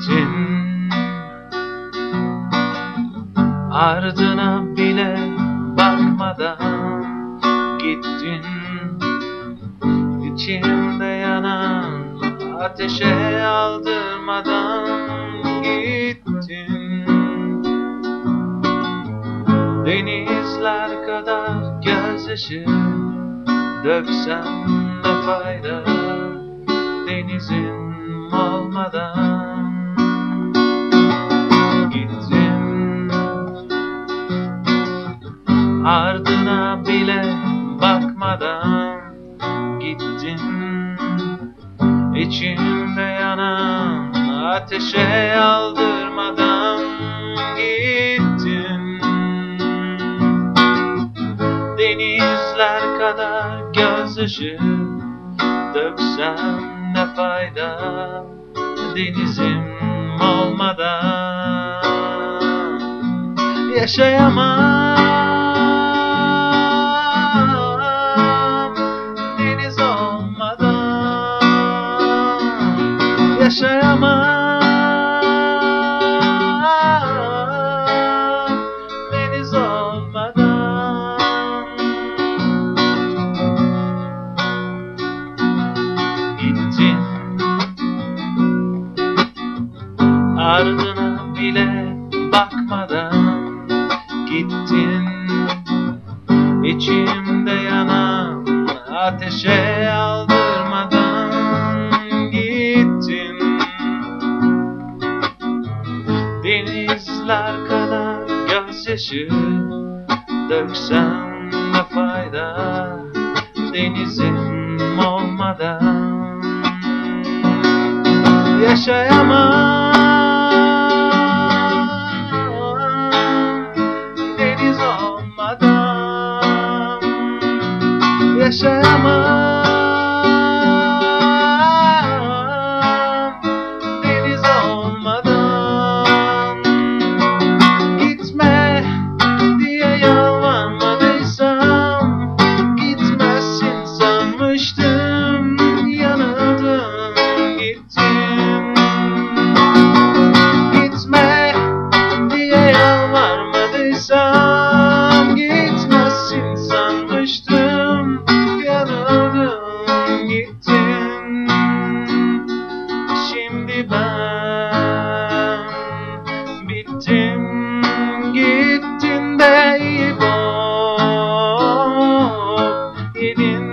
gittin Ardına bile bakmadan gittin. İçimde yanan ateşe aldırmadan gittin. Denizler kadar gözyaşı döksem de fayda Denizim olmadan. Ardına bile bakmadan gittin. İçimde yanan ateşe aldırmadan gittin. Denizler kadar gözyaşı döksem ne fayda Denizim olmadan? Yaşayamam Yaşayamam deniz olmadan Gittin. Ardına bile bakmadan gittin. İçimde yanan ateşe aldırmadan Denizler kadar gözyaşı. Döksem ne fayda Denizim olmadan? Yaşayamam living